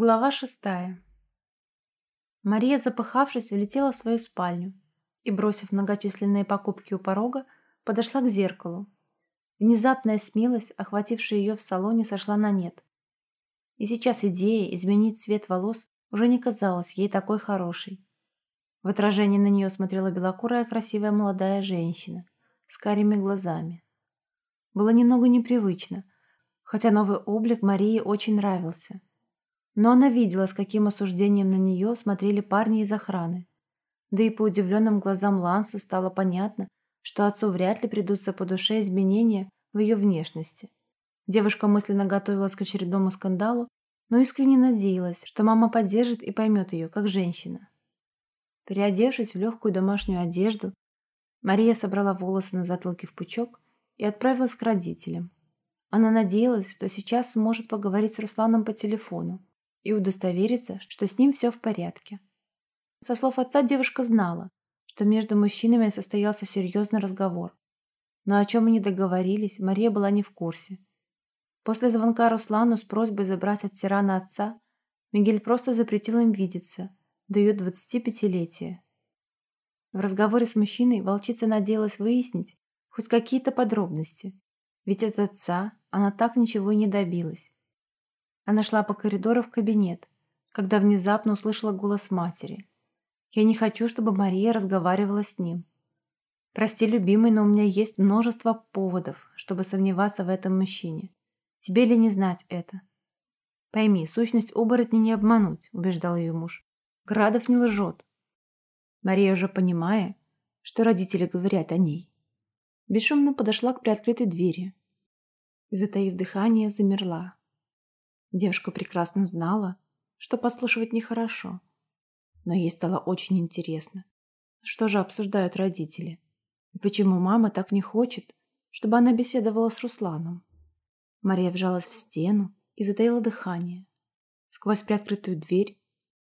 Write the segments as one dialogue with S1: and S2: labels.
S1: Глава шестая. Мария, запыхавшись, влетела в свою спальню и, бросив многочисленные покупки у порога, подошла к зеркалу. Внезапная смелость, охватившая ее в салоне, сошла на нет. И сейчас идея изменить цвет волос уже не казалась ей такой хорошей. В отражении на нее смотрела белокурая красивая молодая женщина с карими глазами. Было немного непривычно, хотя новый облик Марии очень нравился. Но она видела, с каким осуждением на нее смотрели парни из охраны. Да и по удивленным глазам Ланса стало понятно, что отцу вряд ли придутся по душе изменения в ее внешности. Девушка мысленно готовилась к очередному скандалу, но искренне надеялась, что мама поддержит и поймет ее, как женщина. Переодевшись в легкую домашнюю одежду, Мария собрала волосы на затылке в пучок и отправилась к родителям. Она надеялась, что сейчас сможет поговорить с Русланом по телефону и удостовериться, что с ним все в порядке. Со слов отца девушка знала, что между мужчинами состоялся серьезный разговор. Но о чем они договорились, Мария была не в курсе. После звонка Руслану с просьбой забрать от тирана отца, Мигель просто запретил им видеться до ее 25-летия. В разговоре с мужчиной волчица надеялась выяснить хоть какие-то подробности, ведь от отца она так ничего и не добилась. Она шла по коридору в кабинет, когда внезапно услышала голос матери. «Я не хочу, чтобы Мария разговаривала с ним. Прости, любимый, но у меня есть множество поводов, чтобы сомневаться в этом мужчине. Тебе ли не знать это?» «Пойми, сущность оборотня не обмануть», — убеждал ее муж. Градов не лжет. Мария уже понимая, что родители говорят о ней, бесшумно подошла к приоткрытой двери затаив дыхание, замерла. Девушка прекрасно знала, что послушивать нехорошо, но ей стало очень интересно, что же обсуждают родители и почему мама так не хочет, чтобы она беседовала с Русланом. Мария вжалась в стену и затаила дыхание. Сквозь приоткрытую дверь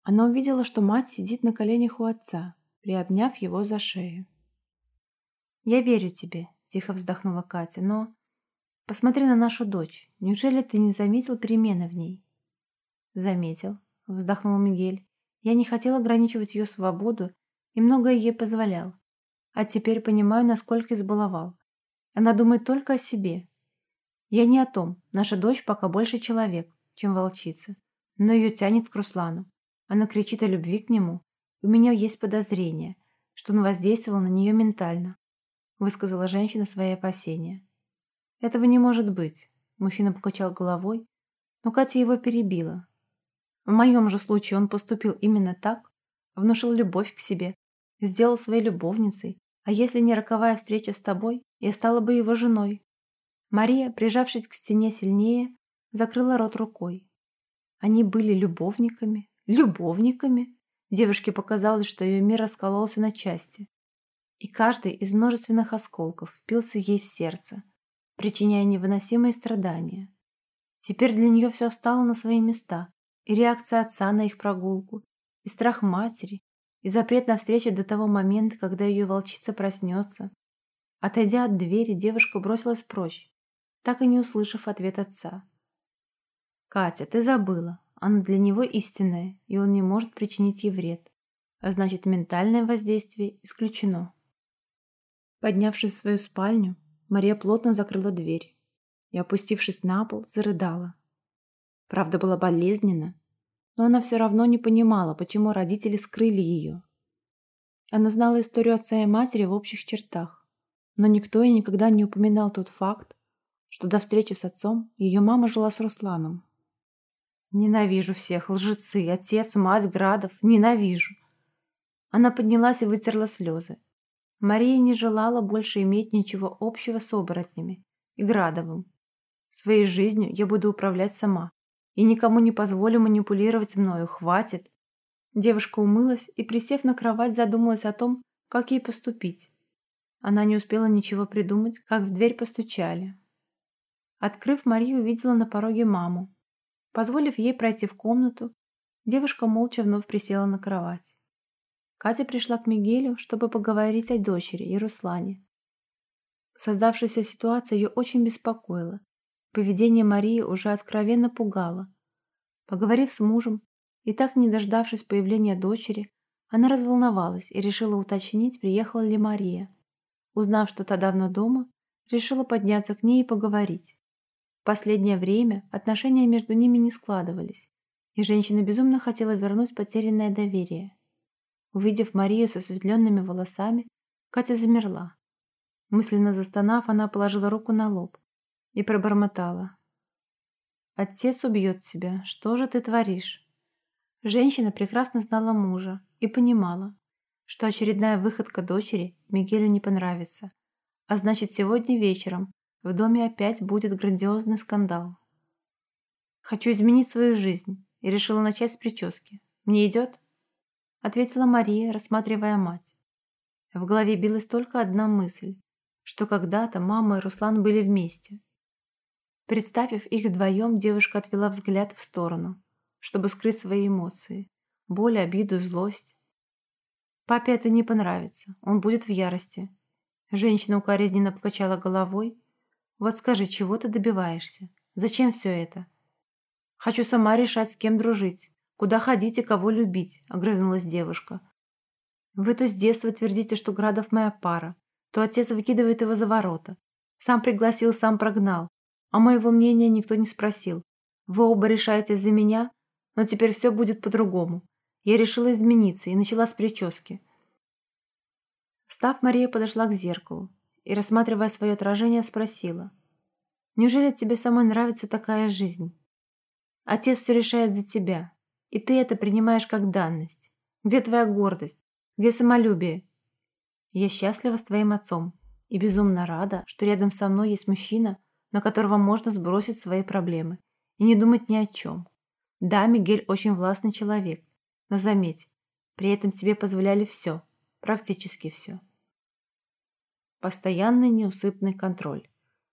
S1: она увидела, что мать сидит на коленях у отца, приобняв его за шею. «Я верю тебе», – тихо вздохнула Катя, – «но посмотри на нашу дочь. Неужели ты не заметил перемены в ней?» «Заметил», – вздохнул Мигель. «Я не хотел ограничивать ее свободу и многое ей позволял. А теперь понимаю, насколько избаловал. Она думает только о себе. Я не о том. Наша дочь пока больше человек, чем волчица. Но ее тянет к Руслану. Она кричит о любви к нему. У меня есть подозрение, что он воздействовал на нее ментально. Высказала женщина свои опасения. Этого не может быть. Мужчина покачал головой, но Катя его перебила. В моем же случае он поступил именно так, внушил любовь к себе, сделал своей любовницей, а если не роковая встреча с тобой, я стала бы его женой. Мария, прижавшись к стене сильнее, закрыла рот рукой. Они были любовниками, любовниками. Девушке показалось, что ее мир раскололся на части. И каждый из множественных осколков впился ей в сердце, причиняя невыносимые страдания. Теперь для нее все встало на свои места. И реакция отца на их прогулку, и страх матери, и запрет на встречу до того момента, когда ее волчица проснется. Отойдя от двери, девушка бросилась прочь, так и не услышав ответ отца. «Катя, ты забыла. Она для него истинная, и он не может причинить ей вред. А значит, ментальное воздействие исключено. Поднявшись в свою спальню, Мария плотно закрыла дверь и, опустившись на пол, зарыдала. Правда была болезненна, но она все равно не понимала, почему родители скрыли ее. Она знала историю отца и матери в общих чертах, но никто и никогда не упоминал тот факт, что до встречи с отцом ее мама жила с Русланом. Ненавижу всех, лжецы, отец, мать, Градов, ненавижу. Она поднялась и вытерла слезы. Мария не желала больше иметь ничего общего с оборотнями и Градовым. Своей жизнью я буду управлять сама, и никому не позволю манипулировать мною, хватит. Девушка умылась и, присев на кровать, задумалась о том, как ей поступить. Она не успела ничего придумать, как в дверь постучали. Открыв, Мария увидела на пороге маму. Позволив ей пройти в комнату, девушка молча вновь присела на кровать. Катя пришла к Мигелю, чтобы поговорить о дочери и Руслане. Создавшаяся ситуация ее очень беспокоила. Поведение Марии уже откровенно пугало. Поговорив с мужем и так не дождавшись появления дочери, она разволновалась и решила уточнить, приехала ли Мария. Узнав, что та давно дома, решила подняться к ней и поговорить. В последнее время отношения между ними не складывались, и женщина безумно хотела вернуть потерянное доверие. Увидев Марию со светленными волосами, Катя замерла. Мысленно застонав, она положила руку на лоб и пробормотала. «Отец убьет тебя. Что же ты творишь?» Женщина прекрасно знала мужа и понимала, что очередная выходка дочери Мигелю не понравится, а значит сегодня вечером в доме опять будет грандиозный скандал. «Хочу изменить свою жизнь и решила начать с прически. Мне идет?» Ответила Мария, рассматривая мать. В голове билась только одна мысль, что когда-то мама и Руслан были вместе. Представив их вдвоем, девушка отвела взгляд в сторону, чтобы скрыть свои эмоции. Боль, обиду, злость. Папе это не понравится, он будет в ярости. Женщина укоризненно покачала головой. Вот скажи, чего ты добиваешься? Зачем все это? Хочу сама решать, с кем дружить, куда ходить и кого любить, огрызнулась девушка. Вы то с детства твердите, что Градов моя пара, то отец выкидывает его за ворота. Сам пригласил, сам прогнал. А моего мнения никто не спросил. Вы оба решаете за меня, но теперь все будет по-другому. Я решила измениться и начала с прически. Встав, Мария подошла к зеркалу и, рассматривая свое отражение, спросила. «Неужели тебе самой нравится такая жизнь? Отец все решает за тебя, и ты это принимаешь как данность. Где твоя гордость? Где самолюбие? Я счастлива с твоим отцом и безумно рада, что рядом со мной есть мужчина, на которого можно сбросить свои проблемы и не думать ни о чем. Да, Мигель очень властный человек, но заметь, при этом тебе позволяли все, практически все. Постоянный неусыпный контроль.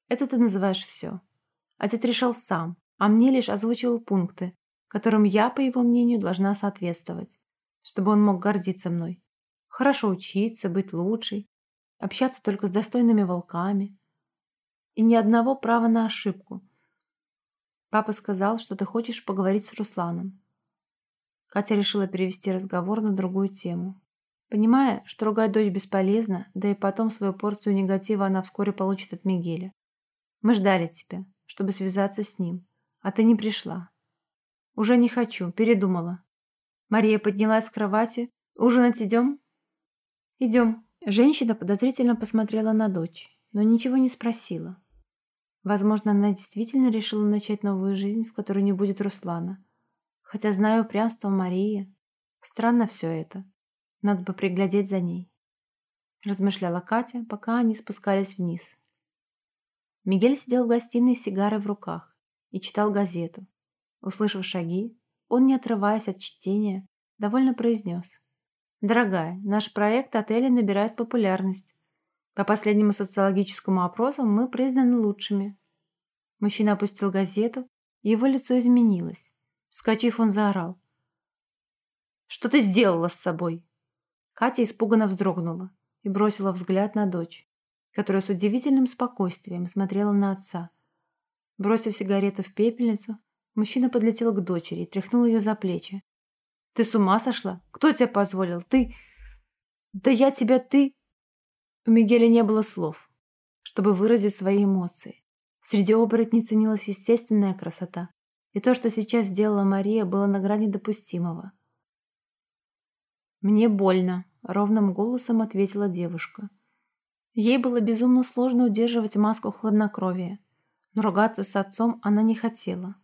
S1: Это ты называешь все. Отец решал сам, а мне лишь озвучивал пункты, которым я, по его мнению, должна соответствовать, чтобы он мог гордиться мной. Хорошо учиться, быть лучшей, общаться только с достойными волками, и ни одного права на ошибку. Папа сказал, что ты хочешь поговорить с Русланом. Катя решила перевести разговор на другую тему. Понимая, что ругать дочь бесполезно, да и потом свою порцию негатива она вскоре получит от Мигеля. Мы ждали тебя, чтобы связаться с ним, а ты не пришла. Уже не хочу, передумала. Мария поднялась с кровати. Ужинать идем? Идем. Женщина подозрительно посмотрела на дочь но ничего не спросила. Возможно, она действительно решила начать новую жизнь, в которой не будет Руслана. Хотя, знаю упрямство Марии, странно все это. Надо бы приглядеть за ней. Размышляла Катя, пока они спускались вниз. Мигель сидел в гостиной с сигарой в руках и читал газету. Услышав шаги, он, не отрываясь от чтения, довольно произнес. «Дорогая, наш проект отеля набирает популярность. По последнему социологическому опросу мы признаны лучшими. Мужчина опустил газету, и его лицо изменилось. Вскочив, он заорал. «Что ты сделала с собой?» Катя испуганно вздрогнула и бросила взгляд на дочь, которая с удивительным спокойствием смотрела на отца. Бросив сигарету в пепельницу, мужчина подлетел к дочери и тряхнул ее за плечи. «Ты с ума сошла? Кто тебе позволил? Ты...» «Да я тебя, ты...» У Мигеля не было слов, чтобы выразить свои эмоции. Среди оборотней ценилась естественная красота, и то, что сейчас сделала Мария, было на грани допустимого. «Мне больно», — ровным голосом ответила девушка. Ей было безумно сложно удерживать маску хладнокровия, но ругаться с отцом она не хотела.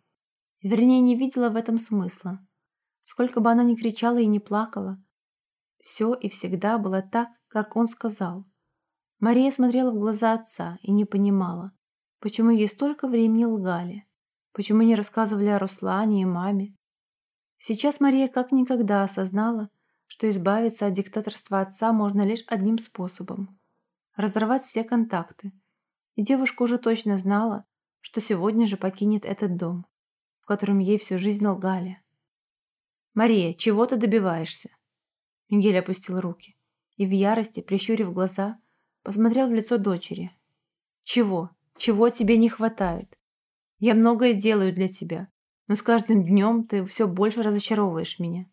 S1: Вернее, не видела в этом смысла. Сколько бы она ни кричала и не плакала, все и всегда было так, как он сказал — Мария смотрела в глаза отца и не понимала, почему ей столько времени лгали, почему не рассказывали о Руслане и маме. Сейчас Мария как никогда осознала, что избавиться от диктаторства отца можно лишь одним способом – разорвать все контакты. И девушка уже точно знала, что сегодня же покинет этот дом, в котором ей всю жизнь лгали. «Мария, чего ты добиваешься?» Мигель опустил руки и в ярости, прищурив глаза, посмотрел в лицо дочери. «Чего? Чего тебе не хватает? Я многое делаю для тебя. но с каждым днем ты все больше разочаровываешь меня.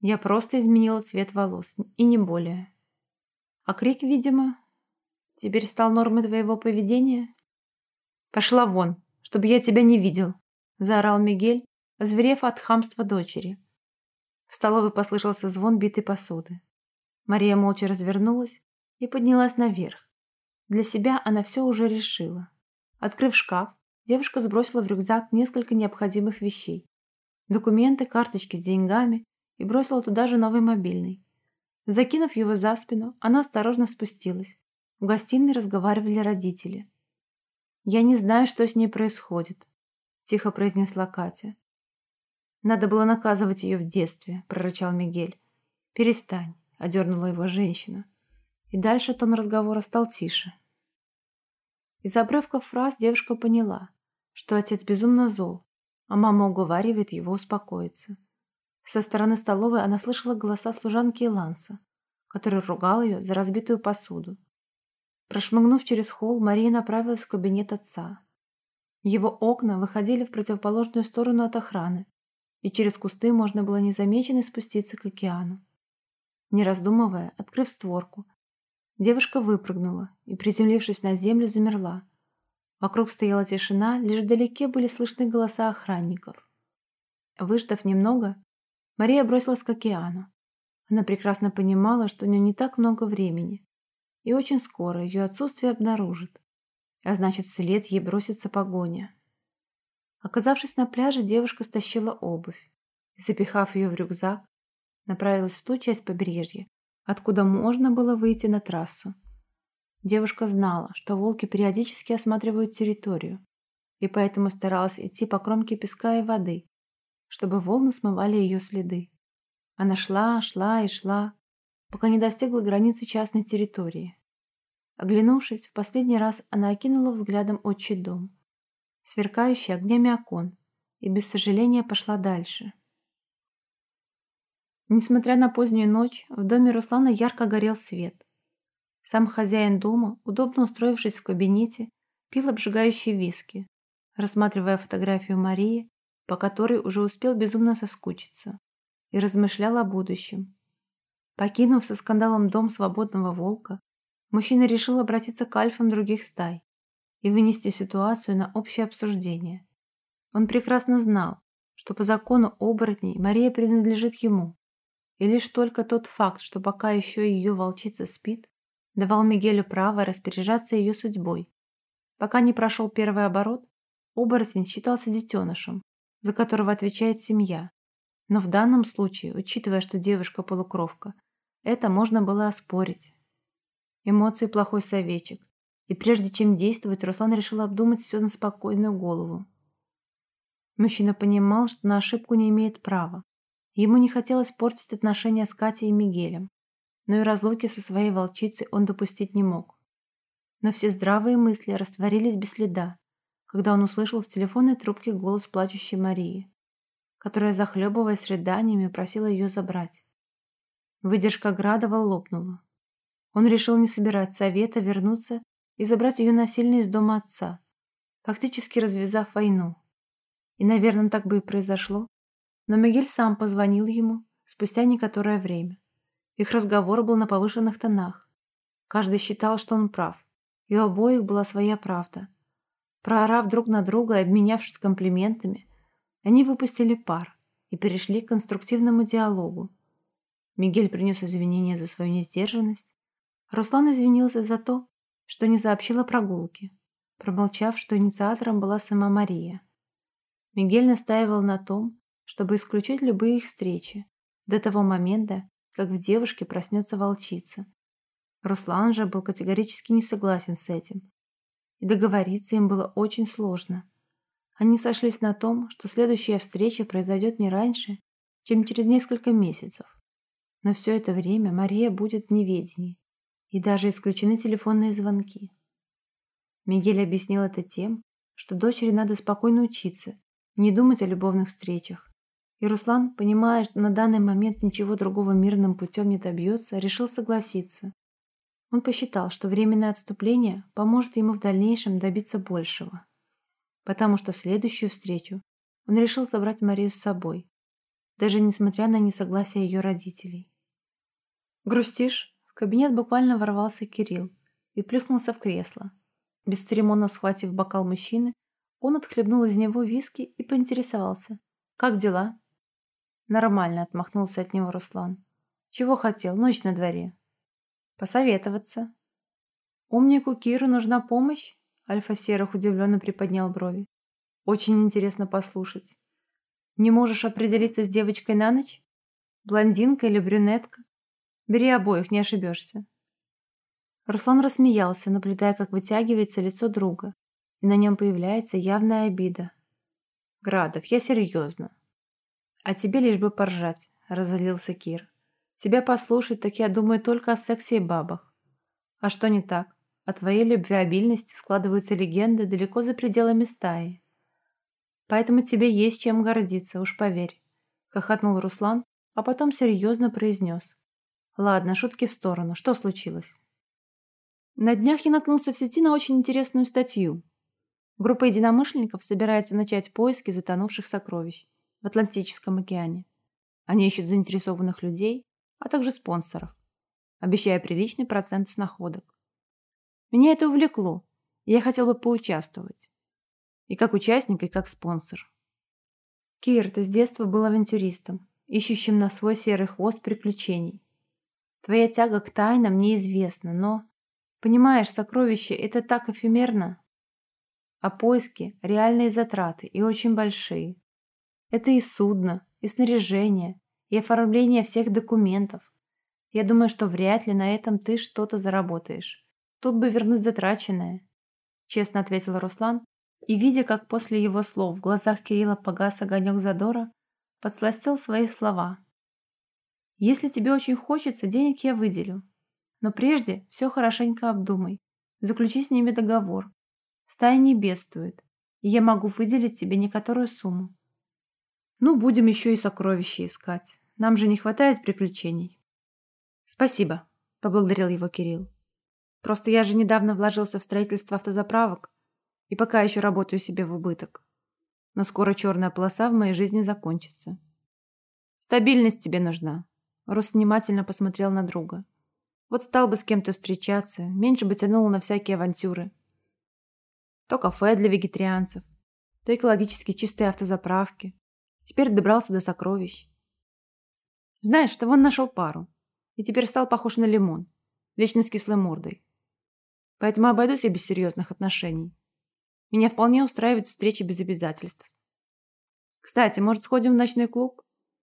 S1: Я просто изменила цвет волос, и не более. А крик, видимо, теперь стал нормой твоего поведения? Пошла вон, чтобы я тебя не видел, заорал Мигель, озверев от хамства дочери. В столовой послышался звон битой посуды. Мария молча развернулась и поднялась наверх. Для себя она все уже решила. Открыв шкаф, девушка сбросила в рюкзак несколько необходимых вещей. Документы, карточки с деньгами и бросила туда же новый мобильный. Закинув его за спину, она осторожно спустилась. В гостиной разговаривали родители. «Я не знаю, что с ней происходит», – тихо произнесла Катя. «Надо было наказывать ее в детстве», – прорычал Мигель. «Перестань», – одернула его женщина. И дальше тон разговора стал тише. Из обрывков фраз девушка поняла, что отец безумно зол, а мама уговаривает его успокоиться. Со стороны столовой она слышала голоса служанки Иланса, который ругал ее за разбитую посуду. Прошмыгнув через холл, Мария направилась в кабинет отца. Его окна выходили в противоположную сторону от охраны, и через кусты можно было незамеченно спуститься к океану. Не раздумывая, открыв створку, девушка выпрыгнула и, приземлившись на землю, замерла. Вокруг стояла тишина, лишь вдалеке были слышны голоса охранников. Выждав немного, Мария бросилась к океану. Она прекрасно понимала, что у нее не так много времени, и очень скоро ее отсутствие обнаружит, а значит, вслед ей бросится погоня. Оказавшись на пляже, девушка стащила обувь и, запихав ее в рюкзак, направилась в ту часть побережья, откуда можно было выйти на трассу. Девушка знала, что волки периодически осматривают территорию, и поэтому старалась идти по кромке песка и воды, чтобы волны смывали ее следы. Она шла, шла и шла, пока не достигла границы частной территории. Оглянувшись, в последний раз она окинула взглядом отчий дом сверкающий огнями окон, и без сожаления пошла дальше. Несмотря на позднюю ночь, в доме Руслана ярко горел свет. Сам хозяин дома, удобно устроившись в кабинете, пил обжигающие виски, рассматривая фотографию Марии, по которой уже успел безумно соскучиться, и размышлял о будущем. Покинув со скандалом дом свободного волка, мужчина решил обратиться к альфам других стай и вынести ситуацию на общее обсуждение. Он прекрасно знал, что по закону оборотней Мария принадлежит ему, и лишь только тот факт, что пока еще ее волчица спит, давал Мигелю право распоряжаться ее судьбой. Пока не прошел первый оборот, оборотень считался детенышем, за которого отвечает семья. Но в данном случае, учитывая, что девушка полукровка, это можно было оспорить. Эмоции плохой советчик, и прежде чем действовать, Руслан решил обдумать все на спокойную голову. Мужчина понимал, что на ошибку не имеет права. Ему не хотелось портить отношения с Катей и Мигелем, но и разлуки со своей волчицей он допустить не мог. Но все здравые мысли растворились без следа, когда он услышал в телефонной трубке голос плачущей Марии, которая, захлебываясь рыданиями, просила ее забрать. Выдержка Градова лопнула. Он решил не собирать совета, вернуться и забрать ее насильно из дома отца, фактически развязав войну. И, наверное, так бы и произошло. Но Мигель сам позвонил ему спустя некоторое время. Их разговор был на повышенных тонах. Каждый считал, что он прав. И у обоих была своя правда. Проорав друг на друга и обменявшись комплиментами, они выпустили пар и перешли к конструктивному диалогу. Мигель принес извинения за свою несдержанность. Руслан извинился за то, что не сообщила прогулке, промолчав, что инициатором была сама Мария. Мигель настаивал на том, чтобы исключить любые их встречи до того момента, как в девушке проснется волчица. Руслан же был категорически не согласен с этим. И договориться им было очень сложно. Они сошлись на том, что следующая встреча произойдет не раньше, чем через несколько месяцев. Но все это время Мария будет в неведении и даже исключены телефонные звонки. Мигель объяснил это тем, что дочери надо спокойно учиться, не думать о любовных встречах. И Руслан, понимая, что на данный момент ничего другого мирным путем не добьется, решил согласиться. Он посчитал, что временное отступление поможет ему в дальнейшем добиться большего. Потому что следующую встречу он решил забрать Марию с собой, даже несмотря на несогласие ее родителей. «Грустишь?» Кабинет буквально ворвался Кирилл и плюхнулся в кресло. Бесцеремонно схватив бокал мужчины, он отхлебнул из него виски и поинтересовался. «Как дела?» «Нормально», — отмахнулся от него Руслан. «Чего хотел? Ночь на дворе». «Посоветоваться». «Умнику Киру нужна помощь?» Альфа Серых удивленно приподнял брови. «Очень интересно послушать. Не можешь определиться с девочкой на ночь? Блондинка или брюнетка? Бери обоих, не ошибешься». Руслан рассмеялся, наблюдая, как вытягивается лицо друга, и на нем появляется явная обида. «Градов, я серьезно. А тебе лишь бы поржать», — разозлился Кир. «Тебя послушать, так я думаю только о сексе и бабах. А что не так? О твоей любвеобильности складываются легенды далеко за пределами стаи. Поэтому тебе есть чем гордиться, уж поверь», — хохотнул Руслан, а потом серьезно произнес. «Ладно, шутки в сторону. Что случилось?» На днях я наткнулся в сети на очень интересную статью. Группа единомышленников собирается начать поиски затонувших сокровищ в Атлантическом океане. Они ищут заинтересованных людей, а также спонсоров, обещая приличный процент с находок. Меня это увлекло, и я хотел бы поучаствовать. И как участник, и как спонсор. Кир, ты с детства был авантюристом, ищущим на свой серый хвост приключений. Твоя тяга к тайнам неизвестна, но... Понимаешь, сокровище – это так эфемерно. А поиски – реальные затраты и очень большие. Это и судно, и снаряжение, и оформление всех документов. Я думаю, что вряд ли на этом ты что-то заработаешь. Тут бы вернуть затраченное. Честно ответил Руслан, и, видя, как после его слов в глазах Кирилла погас огонек задора, подсластил свои слова. «Если тебе очень хочется, денег я выделю. Но прежде все хорошенько обдумай. Заключи с ними договор. Стая не бедствует, и я могу выделить тебе некоторую сумму. Ну, будем еще и сокровища искать. Нам же не хватает приключений. Спасибо, поблагодарил его Кирилл. Просто я же недавно вложился в строительство автозаправок и пока еще работаю себе в убыток. Но скоро черная полоса в моей жизни закончится. Стабильность тебе нужна. Рус внимательно посмотрел на друга. Вот стал бы с кем-то встречаться, меньше бы тянул на всякие авантюры. То кафе для вегетарианцев, то экологически чистые автозаправки, Теперь добрался до сокровищ. Знаешь, что он нашел пару. И теперь стал похож на лимон. Вечно с кислой мордой. Поэтому обойдусь я без серьезных отношений. Меня вполне устраивает встречи без обязательств. Кстати, может, сходим в ночной клуб?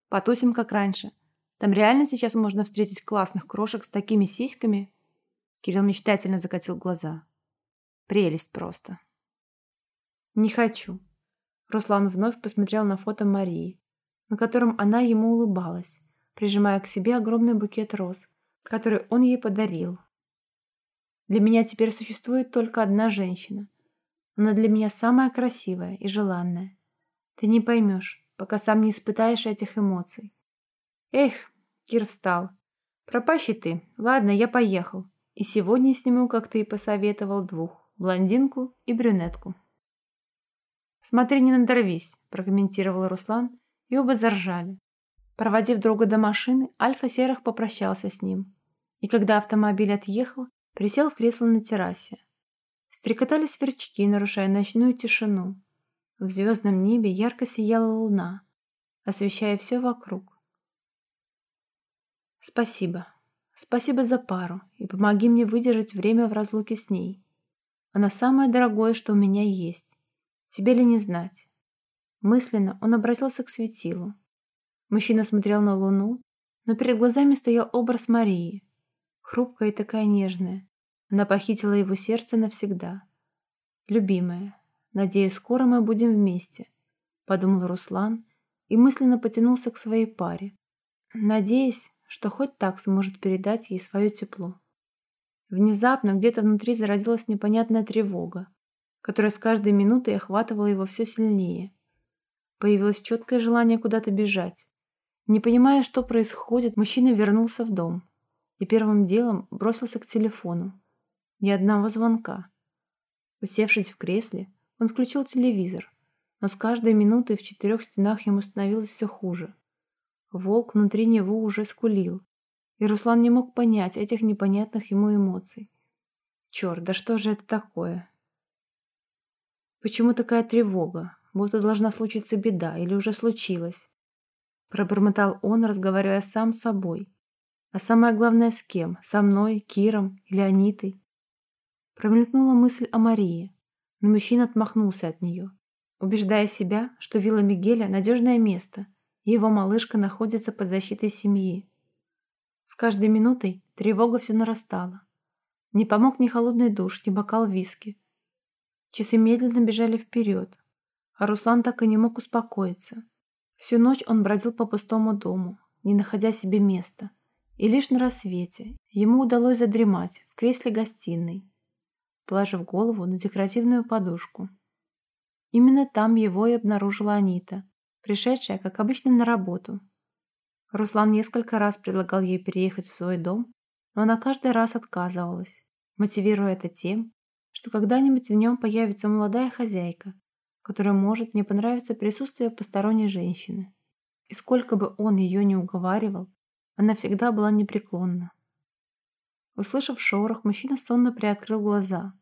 S1: Потусим, как раньше. Там реально сейчас можно встретить классных крошек с такими сиськами. Кирилл мечтательно закатил глаза. Прелесть просто. Не хочу. Руслан вновь посмотрел на фото Марии, на котором она ему улыбалась, прижимая к себе огромный букет роз, который он ей подарил. Для меня теперь существует только одна женщина. Она для меня самая красивая и желанная. Ты не поймешь, пока сам не испытаешь этих эмоций. Эх, Кир встал. Пропащий ты. Ладно, я поехал. И сегодня сниму, как ты и посоветовал, двух. Блондинку и брюнетку. «Смотри, не надорвись», – прокомментировал Руслан, и оба заржали. Проводив друга до машины, Альфа Серых попрощался с ним. И когда автомобиль отъехал, присел в кресло на террасе. Стрекотали сверчки, нарушая ночную тишину. В звездном небе ярко сияла луна, освещая все вокруг. «Спасибо. Спасибо за пару, и помоги мне выдержать время в разлуке с ней. Она самое дорогое, что у меня есть. Тебе ли не знать? Мысленно он обратился к светилу. Мужчина смотрел на луну, но перед глазами стоял образ Марии. Хрупкая и такая нежная. Она похитила его сердце навсегда. «Любимая, надеюсь, скоро мы будем вместе», — подумал Руслан и мысленно потянулся к своей паре, надеясь, что хоть так сможет передать ей свое тепло. Внезапно где-то внутри зародилась непонятная тревога которая с каждой минутой охватывала его все сильнее. Появилось четкое желание куда-то бежать. Не понимая, что происходит, мужчина вернулся в дом и первым делом бросился к телефону. Ни одного звонка. Усевшись в кресле, он включил телевизор но с каждой минутой в четырех стенах ему становилось все хуже. Волк внутри него уже скулил, и Руслан не мог понять этих непонятных ему эмоций. Черт, да что же это такое? Почему такая тревога? Будто должна случиться беда или уже случилась? Пробормотал он, разговаривая сам с собой. А самое главное, с кем? Со мной, Киром или Анитой? Промелькнула мысль о Марии, но мужчина отмахнулся от нее убеждая себя, что вилла Мигеля – надежное место, его малышка находится под защитой семьи. С каждой минутой тревога все нарастала. Не помог ни холодный душ, ни бокал виски. Часы медленно бежали вперед, а Руслан так и не мог успокоиться. Всю ночь он бродил по пустому дому, не находя себе места, и лишь на рассвете ему удалось задремать в кресле гостиной, положив голову на декоративную подушку. Именно там его и обнаружила Анита, пришедшая, как обычно, на работу. Руслан несколько раз предлагал ей переехать в свой дом, но она каждый раз отказывалась, мотивируя это тем, что когда-нибудь в нем появится молодая хозяйка, которой может не понравиться присутствие посторонней женщины. И сколько бы он ее не уговаривал, она всегда была непреклонна. Услышав шорох, мужчина сонно приоткрыл глаза.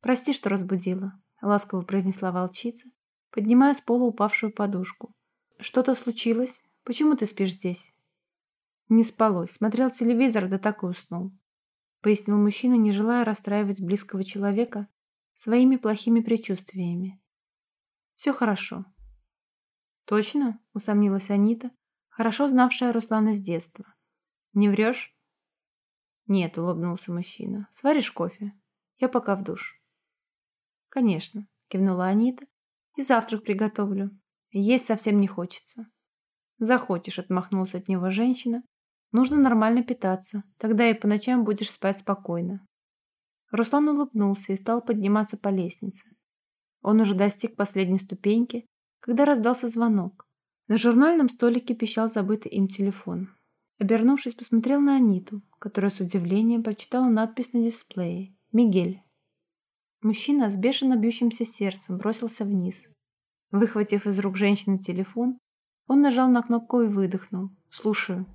S1: «Прости, что разбудила», ласково произнесла волчица, поднимая с пола упавшую подушку. Что-то случилось? Почему ты спишь здесь? Не спалось. Смотрел телевизор, да так и уснул. Пояснил мужчина, не желая расстраивать близкого человека своими плохими предчувствиями. Все хорошо. Точно? Усомнилась Анита, хорошо знавшая Руслана с детства. Не врешь? Нет, улыбнулся мужчина. Сваришь кофе? Я пока в душ. «Конечно», — кивнула Анита. «И завтрак приготовлю. Есть совсем не хочется». «Захочешь», — отмахнулся от него женщина. «Нужно нормально питаться, тогда и по ночам будешь спать спокойно». Руслан улыбнулся и стал подниматься по лестнице. Он уже достиг последней ступеньки, когда раздался звонок. На журнальном столике пищал забытый им телефон. Обернувшись, посмотрел на Аниту, которая с удивлением прочитала надпись на дисплее «Мигель». Мужчина с бешено бьющимся сердцем бросился вниз. Выхватив из рук женщины телефон, он нажал на кнопку и выдохнул. «Слушаю».